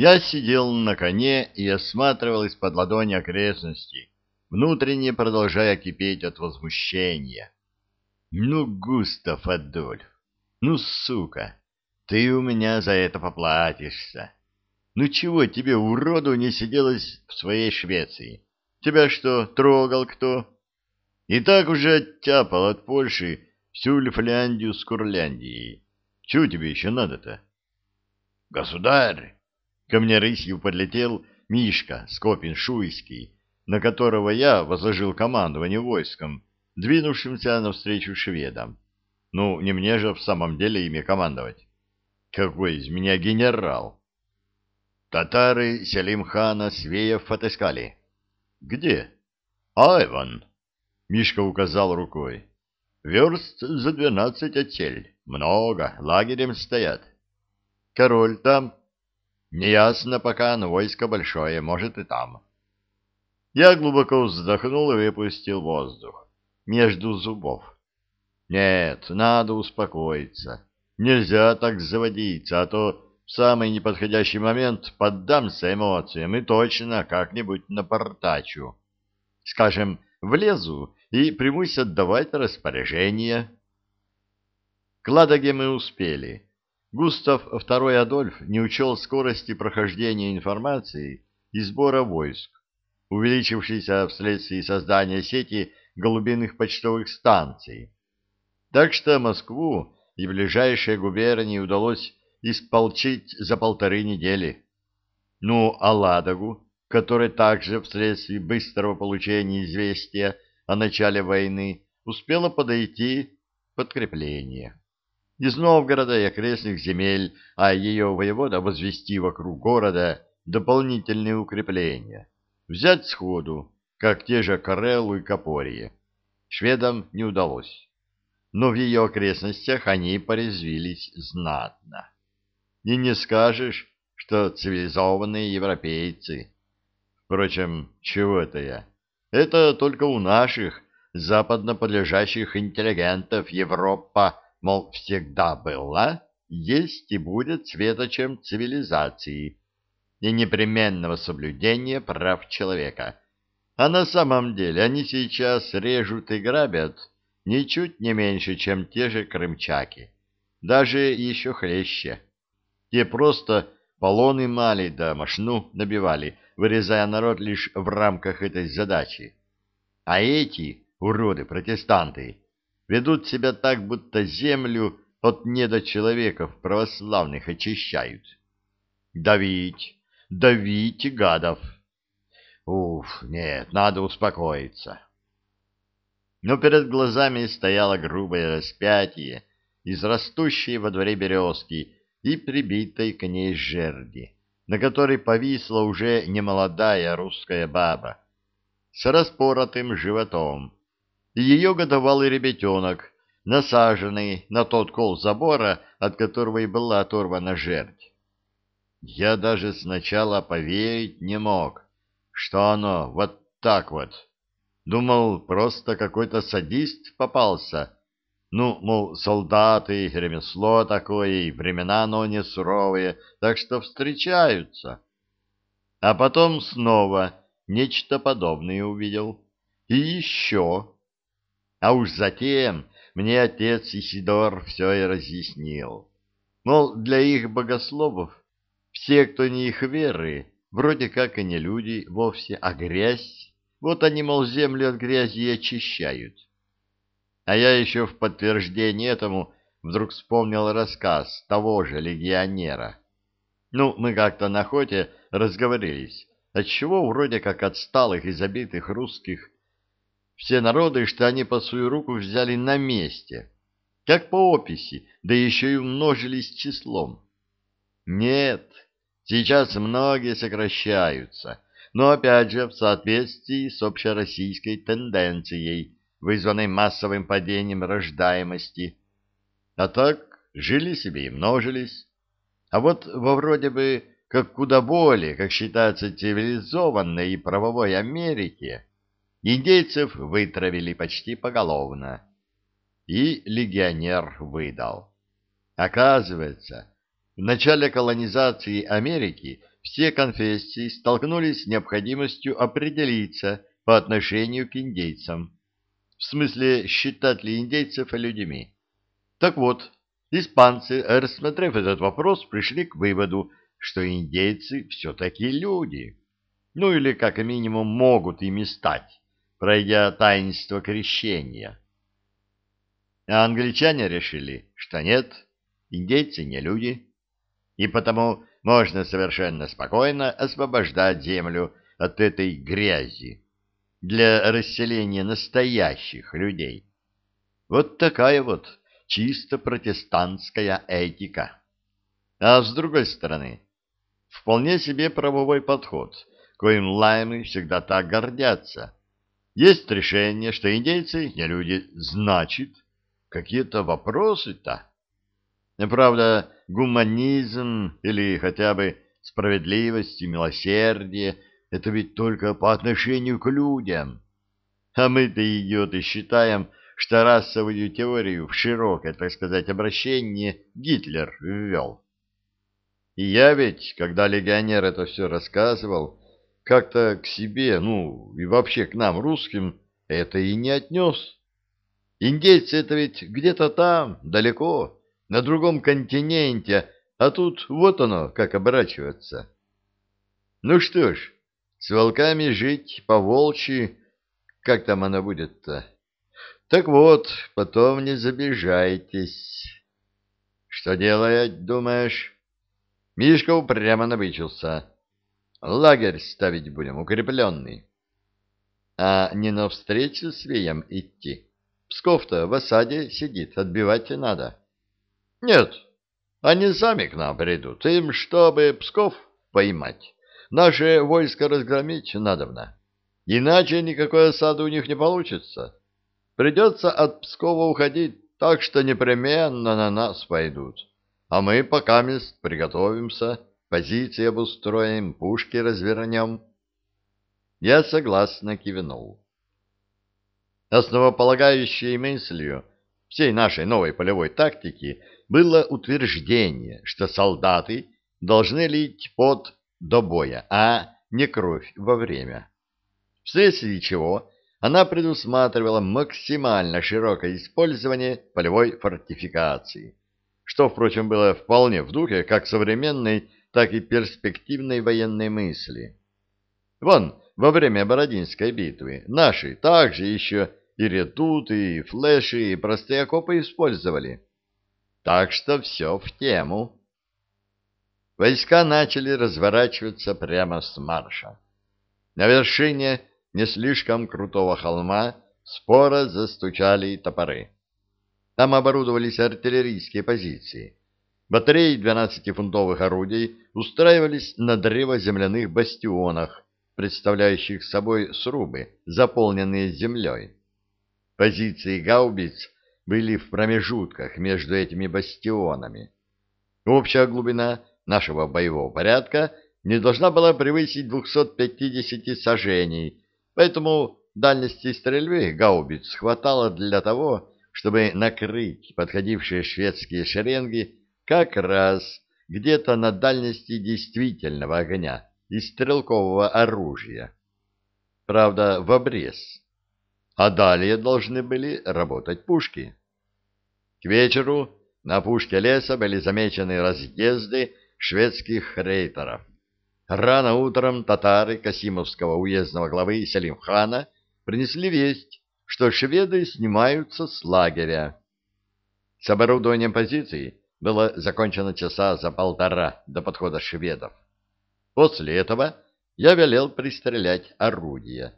Я сидел на коне и осматривал из-под ладони окрестности, внутренне продолжая кипеть от возмущения. Ну, Густав Адольф, ну, сука, ты у меня за это поплатишься. Ну чего тебе, уроду, не сиделось в своей Швеции? Тебя что, трогал кто? И так уже оттяпал от Польши всю Лифляндию с Курляндией. Чего тебе еще надо-то? Государь! Ко мне рысью подлетел Мишка Скопин-Шуйский, на которого я возложил командование войском, двинувшимся навстречу шведам. Ну, не мне же в самом деле ими командовать. Какой из меня генерал? Татары Селимхана Свеев отыскали. Где? Айван. Мишка указал рукой. Верст за двенадцать отсель. Много, лагерем стоят. Король там? Неясно пока, но войско большое, может и там. Я глубоко вздохнул и выпустил воздух между зубов. Нет, надо успокоиться. Нельзя так заводиться, а то в самый неподходящий момент поддамся эмоциям и точно как-нибудь напортачу. Скажем, влезу и примусь отдавать распоряжения. К Ладоге мы успели. Густав II Адольф не учел скорости прохождения информации и сбора войск, увеличившейся вследствие создания сети голубиных почтовых станций. Так что Москву и ближайшие губернии удалось исполчить за полторы недели. Ну, а Ладогу, который также вследствие быстрого получения известия о начале войны успело подойти подкрепление из Новгорода и окрестных земель, а ее воевода возвести вокруг города дополнительные укрепления, взять сходу, как те же Карелу и Капорье. Шведам не удалось, но в ее окрестностях они порезвились знатно. И не скажешь, что цивилизованные европейцы. Впрочем, чего это я? Это только у наших западно подлежащих интеллигентов Европа мол, всегда была, есть и будет светочем цивилизации и непременного соблюдения прав человека. А на самом деле они сейчас режут и грабят ничуть не меньше, чем те же крымчаки, даже еще хлеще. Те просто полоны мали да мошну набивали, вырезая народ лишь в рамках этой задачи. А эти, уроды-протестанты, ведут себя так, будто землю от недочеловеков православных очищают. Давить, давить гадов. Уф, нет, надо успокоиться. Но перед глазами стояло грубое распятие из растущей во дворе березки и прибитой к ней жерди, на которой повисла уже немолодая русская баба с распоротым животом, и ее годовалый ребятенок, насаженный на тот кол забора, от которого и была оторвана жердь. Я даже сначала поверить не мог, что оно вот так вот. Думал, просто какой-то садист попался. Ну, мол, солдаты, ремесло такое, и времена, но не суровые, так что встречаются. А потом снова нечто подобное увидел. И еще а уж затем мне отец Исидор все и разъяснил. Мол, для их богословов все, кто не их веры, вроде как и не люди вовсе, а грязь. Вот они, мол, землю от грязи и очищают. А я еще в подтверждение этому вдруг вспомнил рассказ того же легионера. Ну, мы как-то на охоте разговорились, отчего вроде как отсталых и забитых русских все народы, что они по свою руку взяли на месте, как по описи, да еще и умножились числом. Нет, сейчас многие сокращаются, но опять же в соответствии с общероссийской тенденцией, вызванной массовым падением рождаемости. А так жили себе и множились. А вот во вроде бы как куда более, как считается, цивилизованной и правовой Америке, Индейцев вытравили почти поголовно. И легионер выдал. Оказывается, в начале колонизации Америки все конфессии столкнулись с необходимостью определиться по отношению к индейцам. В смысле, считать ли индейцев людьми. Так вот, испанцы, рассмотрев этот вопрос, пришли к выводу, что индейцы все-таки люди. Ну или как минимум могут ими стать, пройдя таинство крещения. А англичане решили, что нет, индейцы не люди, и потому можно совершенно спокойно освобождать землю от этой грязи для расселения настоящих людей. Вот такая вот чисто протестантская этика. А с другой стороны, вполне себе правовой подход, коим лаймы всегда так гордятся. Есть решение, что индейцы не люди, значит, какие-то вопросы-то. Правда, гуманизм или хотя бы справедливость и милосердие — это ведь только по отношению к людям. А мы-то, идиоты, считаем, что расовую теорию в широкое, так сказать, обращение Гитлер ввел. И я ведь, когда легионер это все рассказывал, как-то к себе, ну, и вообще к нам, русским, это и не отнес. Индейцы это ведь где-то там, далеко, на другом континенте, а тут вот оно, как оборачиваться. Ну что ж, с волками жить по-волчьи, как там оно будет-то? Так вот, потом не забежайтесь. Что делать, думаешь? Мишка упрямо набычился. Лагерь ставить будем, укрепленный. А не навстречу с Веем идти? Псков-то в осаде сидит, отбивать надо. Нет, они сами к нам придут. Им, чтобы Псков поймать, наше войско разгромить надобно. Иначе никакой осады у них не получится. Придется от Пскова уходить, так что непременно на нас пойдут. А мы пока мест приготовимся, позиции обустроим, пушки развернем. Я согласно кивнул. Основополагающей мыслью всей нашей новой полевой тактики было утверждение, что солдаты должны лить пот до боя, а не кровь во время. Вследствие чего она предусматривала максимально широкое использование полевой фортификации, что, впрочем, было вполне в духе как современной, так и перспективной военной мысли. Вон, во время Бородинской битвы наши также еще и редуты, и флеши, и простые окопы использовали. Так что все в тему. Войска начали разворачиваться прямо с марша. На вершине не слишком крутого холма споро застучали топоры. Там оборудовались артиллерийские позиции. Батареи 12-фунтовых орудий устраивались на древоземляных бастионах, представляющих собой срубы, заполненные землей. Позиции гаубиц были в промежутках между этими бастионами. Общая глубина нашего боевого порядка не должна была превысить 250 сажений, поэтому дальности стрельбы гаубиц хватало для того, чтобы накрыть подходившие шведские шеренги как раз где-то на дальности действительного огня и стрелкового оружия. Правда, в обрез а далее должны были работать пушки. К вечеру на пушке леса были замечены разъезды шведских рейтеров. Рано утром татары Касимовского уездного главы Селимхана принесли весть, что шведы снимаются с лагеря. С оборудованием позиций было закончено часа за полтора до подхода шведов. После этого я велел пристрелять орудия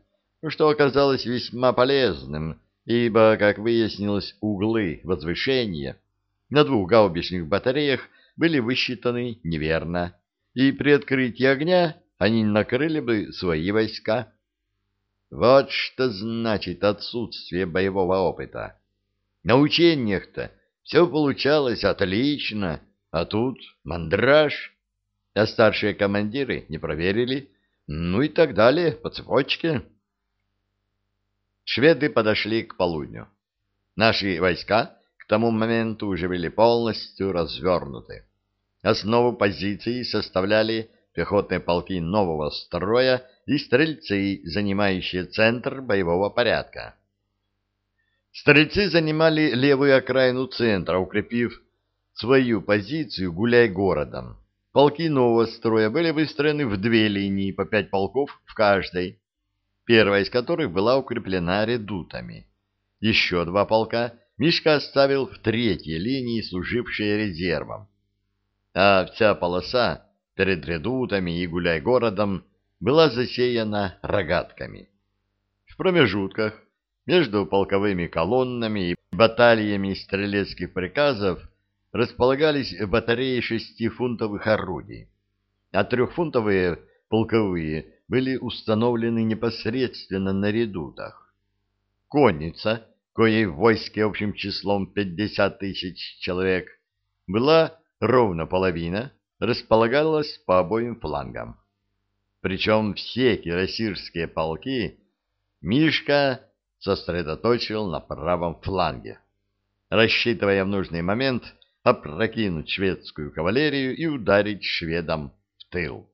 что оказалось весьма полезным, ибо, как выяснилось, углы возвышения на двух гаубичных батареях были высчитаны неверно, и при открытии огня они накрыли бы свои войска. Вот что значит отсутствие боевого опыта. На учениях-то все получалось отлично, а тут мандраж, а старшие командиры не проверили, ну и так далее по цепочке. Шведы подошли к полудню. Наши войска к тому моменту уже были полностью развернуты. Основу позиции составляли пехотные полки нового строя и стрельцы, занимающие центр боевого порядка. Стрельцы занимали левую окраину центра, укрепив свою позицию гуляй городом. Полки нового строя были выстроены в две линии по пять полков в каждой, первая из которых была укреплена редутами. Еще два полка Мишка оставил в третьей линии, служившие резервом. А вся полоса перед редутами и гуляй городом была засеяна рогатками. В промежутках между полковыми колоннами и баталиями стрелецких приказов располагались батареи шестифунтовых орудий, а трехфунтовые полковые были установлены непосредственно на редутах. Конница, коей в войске общим числом 50 тысяч человек, была ровно половина, располагалась по обоим флангам. Причем все кирасирские полки Мишка сосредоточил на правом фланге, рассчитывая в нужный момент опрокинуть шведскую кавалерию и ударить шведам в тыл.